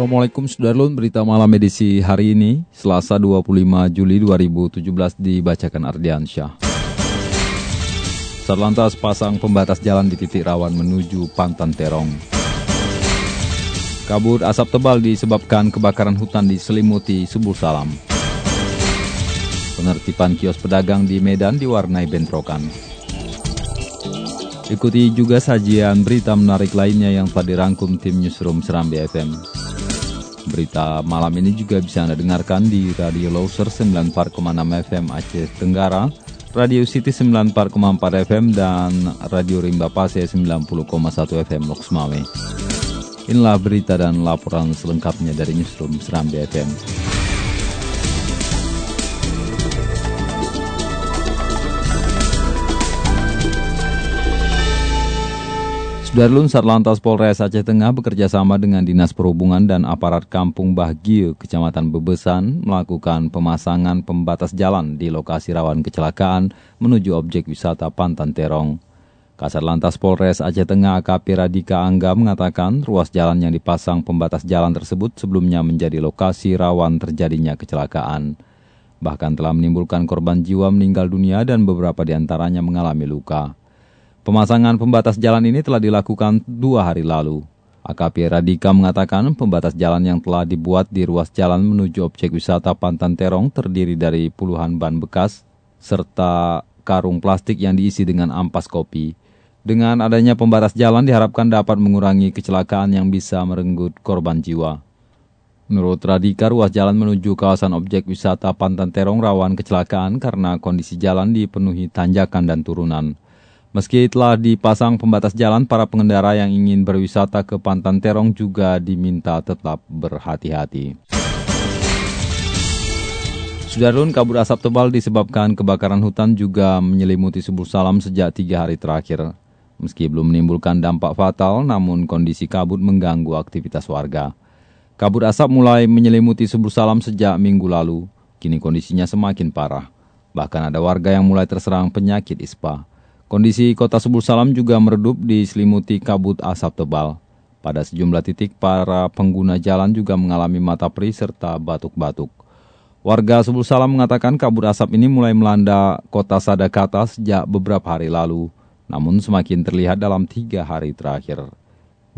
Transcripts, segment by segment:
Assalamualaikum Sudarlun, berita malam edisi hari ini, Selasa 25 Juli 2017 dibacakan Ardiansyah. Serlantas pasang pembatas jalan di titik rawan menuju Pantan Terong. Kabut asap tebal disebabkan kebakaran hutan di Selimuti, Subur Salam. Penertiban kios pedagang di Medan diwarnai bentrokan. Ikuti juga sajian berita menarik lainnya yang telah dirangkum tim Newsroom Serambi FM. Berita malam ini juga bisa Anda dengarkan di Radio Loser 94,6 FM Aceh Tenggara, Radio City 94,4 FM, dan Radio Rimba Pase 90,1 FM Loks Mame. Inilah berita dan laporan selengkapnya dari Newsroom Serambi FM. Sudarlun Satlantas Polres Aceh Tengah bekerja sama dengan Dinas Perhubungan dan aparat Kampung Bahgie, Kecamatan Bebesan, melakukan pemasangan pembatas jalan di lokasi rawan kecelakaan menuju objek wisata Pantan Terong. Kasar Lantas Polres Aceh Tengah AKP Radika Angga mengatakan ruas jalan yang dipasang pembatas jalan tersebut sebelumnya menjadi lokasi rawan terjadinya kecelakaan. Bahkan telah menimbulkan korban jiwa meninggal dunia dan beberapa di antaranya mengalami luka. Pemasangan pembatas jalan ini telah dilakukan dua hari lalu. AKP Radika mengatakan pembatas jalan yang telah dibuat di ruas jalan menuju objek wisata Pantan Terong terdiri dari puluhan ban bekas serta karung plastik yang diisi dengan ampas kopi. Dengan adanya pembatas jalan diharapkan dapat mengurangi kecelakaan yang bisa merenggut korban jiwa. Menurut Radika, ruas jalan menuju kawasan objek wisata Pantan Terong rawan kecelakaan karena kondisi jalan dipenuhi tanjakan dan turunan. Meski telah dipasang pembatas jalan, para pengendara yang ingin berwisata ke Pantan Terong juga diminta tetap berhati-hati. Sudarun kabut asap tebal disebabkan kebakaran hutan juga menyelimuti Subur Salam sejak tiga hari terakhir. Meski belum menimbulkan dampak fatal, namun kondisi kabut mengganggu aktivitas warga. Kabut asap mulai menyelimuti Subur Salam sejak minggu lalu. Kini kondisinya semakin parah. Bahkan ada warga yang mulai terserang penyakit ispa. Kondisi kota Subul Salam juga meredup diselimuti kabut asap tebal. Pada sejumlah titik, para pengguna jalan juga mengalami mata perih serta batuk-batuk. Warga Subul Salam mengatakan kabut asap ini mulai melanda kota Sadakata sejak beberapa hari lalu, namun semakin terlihat dalam tiga hari terakhir.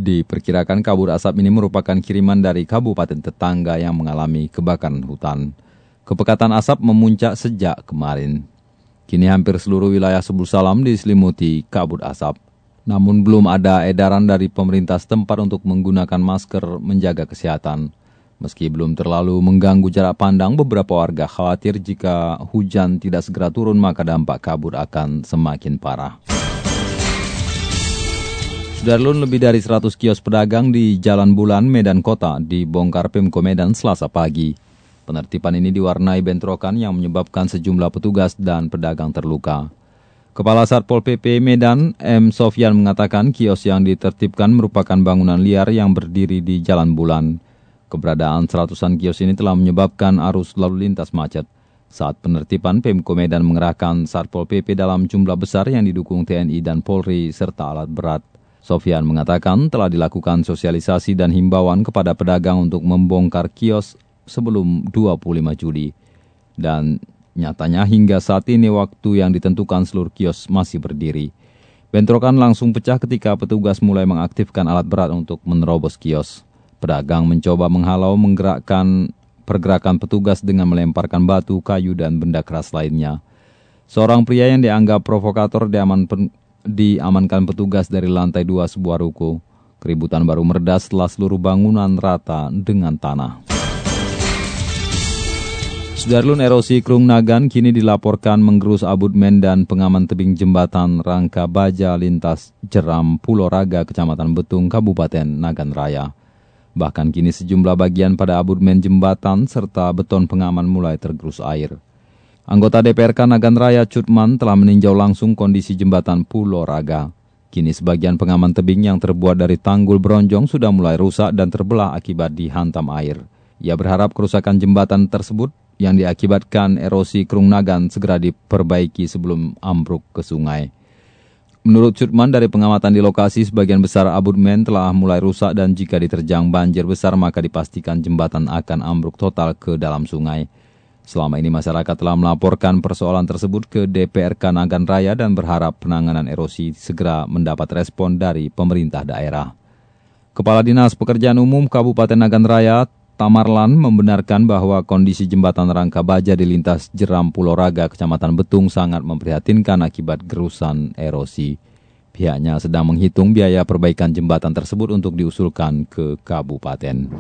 Diperkirakan kabut asap ini merupakan kiriman dari kabupaten tetangga yang mengalami kebakaran hutan. Kepekatan asap memuncak sejak kemarin. Kini hampir seluruh wilayah Subul Salam diselimuti kabut asap. Namun belum ada edaran dari pemerintah setempat untuk menggunakan masker menjaga kesehatan. Meski belum terlalu mengganggu jarak pandang, beberapa warga khawatir jika hujan tidak segera turun maka dampak kabut akan semakin parah. Sudarlun lebih dari 100 kios pedagang di Jalan Bulan, Medan Kota dibongkar Pemko Medan selasa pagi. Penertiban ini diwarnai bentrokan yang menyebabkan sejumlah petugas dan pedagang terluka. Kepala Satpol PP Medan, M. Sofyan mengatakan kios yang ditertibkan merupakan bangunan liar yang berdiri di Jalan Bulan. Keberadaan seratusan kios ini telah menyebabkan arus lalu lintas macet. Saat penertiban, Pemko Medan mengerahkan Satpol PP dalam jumlah besar yang didukung TNI dan Polri serta alat berat. Sofyan mengatakan telah dilakukan sosialisasi dan himbauan kepada pedagang untuk membongkar kios sebelum 25 Juli. Dan nyatanya hingga saat ini waktu yang ditentukan seluruh kios masih berdiri. Bentrokan langsung pecah ketika petugas mulai mengaktifkan alat berat untuk menerobos kios. Pedagang mencoba menghalau menggerakkan pergerakan petugas dengan melemparkan batu, kayu, dan benda keras lainnya. Seorang pria yang dianggap provokator diaman diamankan petugas dari lantai dua sebuah ruko. Keributan baru meredah setelah seluruh bangunan rata dengan tanah. Sudarlun erosi Krung Nagan kini dilaporkan menggerus abut dan pengaman tebing jembatan rangka baja lintas Jeram Pulau Raga, Kecamatan Betung, Kabupaten Nagan Raya. Bahkan kini sejumlah bagian pada abutmen jembatan serta beton pengaman mulai tergerus air. Anggota DPRK Nagan Raya Cutman telah meninjau langsung kondisi jembatan Pulau Raga. Kini sebagian pengaman tebing yang terbuat dari tanggul bronjong sudah mulai rusak dan terbelah akibat dihantam air. Ia berharap kerusakan jembatan tersebut yang diakibatkan erosi Krung Nagan segera diperbaiki sebelum ambruk ke sungai. Menurut Cutman dari pengamatan di lokasi, sebagian besar abutmen telah mulai rusak dan jika diterjang banjir besar maka dipastikan jembatan akan ambruk total ke dalam sungai. Selama ini masyarakat telah melaporkan persoalan tersebut ke DPRK Nagan Raya dan berharap penanganan erosi segera mendapat respon dari pemerintah daerah. Kepala Dinas Pekerjaan Umum Kabupaten Nagan Raya Tamarlan membenarkan bahwa kondisi jembatan rangka baja di lintas Jeram Pulau Raga, Kecamatan Betung sangat memprihatinkan akibat gerusan erosi. Pihaknya sedang menghitung biaya perbaikan jembatan tersebut untuk diusulkan ke kabupaten.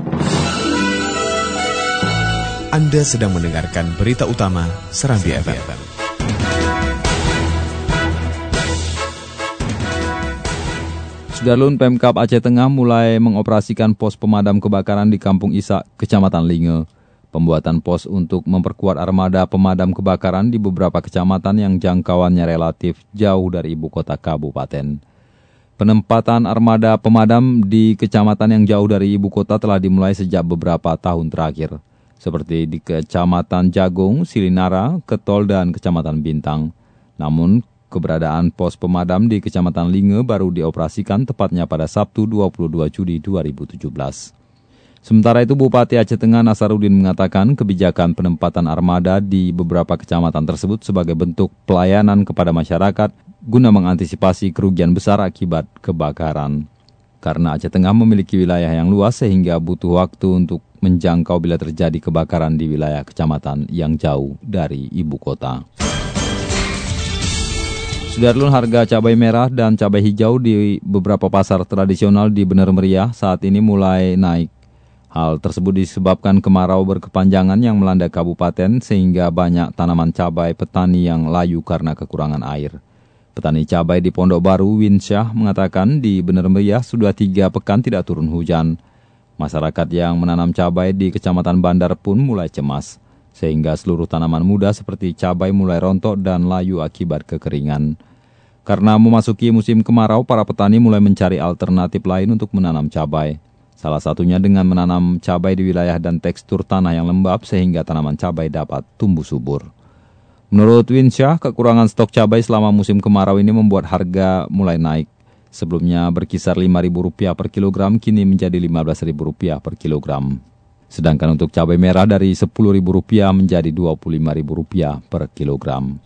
Anda sedang mendengarkan berita utama Serambi FM. Sudarlun Pemkap Aceh Tengah mulai mengoperasikan pos pemadam kebakaran di Kampung Isak, Kecamatan Linge. Pembuatan pos untuk memperkuat armada pemadam kebakaran di beberapa kecamatan yang jangkauannya relatif jauh dari ibu kota kabupaten. Penempatan armada pemadam di kecamatan yang jauh dari ibu kota telah dimulai sejak beberapa tahun terakhir, seperti di Kecamatan Jagung, Silinara, Ketol, dan Kecamatan Bintang. Namun, Keberadaan pos pemadam di Kecamatan Linge baru dioperasikan tepatnya pada Sabtu 22 Juli 2017. Sementara itu Bupati Aceh Tengah Nasarudin mengatakan kebijakan penempatan armada di beberapa kecamatan tersebut sebagai bentuk pelayanan kepada masyarakat guna mengantisipasi kerugian besar akibat kebakaran. Karena Aceh Tengah memiliki wilayah yang luas sehingga butuh waktu untuk menjangkau bila terjadi kebakaran di wilayah kecamatan yang jauh dari ibu kota. Sudarlun harga cabai merah dan cabai hijau di beberapa pasar tradisional di Bener Meriah saat ini mulai naik. Hal tersebut disebabkan kemarau berkepanjangan yang melanda kabupaten sehingga banyak tanaman cabai petani yang layu karena kekurangan air. Petani cabai di Pondok Baru, Winsyah, mengatakan di Bener Meriah sudah tiga pekan tidak turun hujan. Masyarakat yang menanam cabai di Kecamatan Bandar pun mulai cemas sehingga seluruh tanaman muda seperti cabai mulai rontok dan layu akibat kekeringan. Karena memasuki musim kemarau, para petani mulai mencari alternatif lain untuk menanam cabai. Salah satunya dengan menanam cabai di wilayah dan tekstur tanah yang lembab sehingga tanaman cabai dapat tumbuh subur. Menurut Winsyah, kekurangan stok cabai selama musim kemarau ini membuat harga mulai naik. Sebelumnya berkisar Rp5.000 per kilogram, kini menjadi Rp15.000 per kilogram. Sedangkan untuk cabai merah dari Rp10.000 menjadi Rp25.000 per kilogram.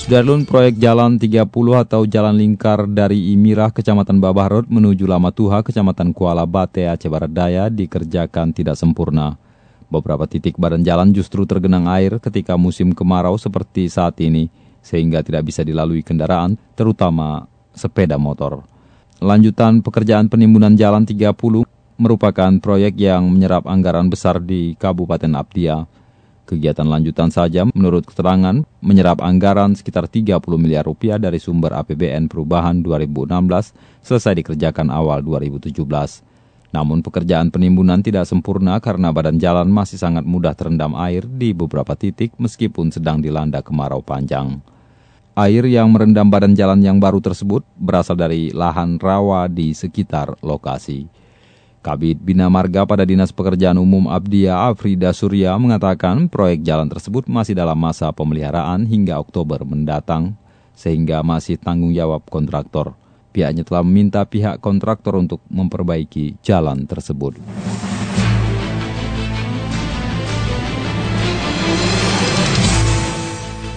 Sudarlun proyek Jalan 30 atau Jalan Lingkar dari Imirah, Kecamatan Babahrod menuju Lamatuha, Kecamatan Kuala Bate, Aceh Barat Daya dikerjakan tidak sempurna. Beberapa titik badan jalan justru tergenang air ketika musim kemarau seperti saat ini, sehingga tidak bisa dilalui kendaraan, terutama sepeda motor. Lanjutan pekerjaan penimbunan Jalan 30 merupakan proyek yang menyerap anggaran besar di Kabupaten Abdia. Kegiatan lanjutan saja menurut keterangan menyerap anggaran sekitar 30 miliar rupiah dari sumber APBN perubahan 2016 selesai dikerjakan awal 2017. Namun pekerjaan penimbunan tidak sempurna karena badan jalan masih sangat mudah terendam air di beberapa titik meskipun sedang dilanda kemarau panjang. Air yang merendam badan jalan yang baru tersebut berasal dari lahan rawa di sekitar lokasi. Kabit Bina Marga pada Dinas Pekerjaan Umum Abdia Afrida Surya mengatakan proyek jalan tersebut masih dalam masa pemeliharaan hingga Oktober mendatang, sehingga masih tanggung jawab kontraktor. Pihaknya telah meminta pihak kontraktor untuk memperbaiki jalan tersebut.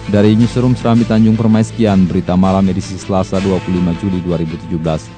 Dari Newsroom Serambi Tanjung Permai sekian berita malam edisi Selasa 25 Juli 2017.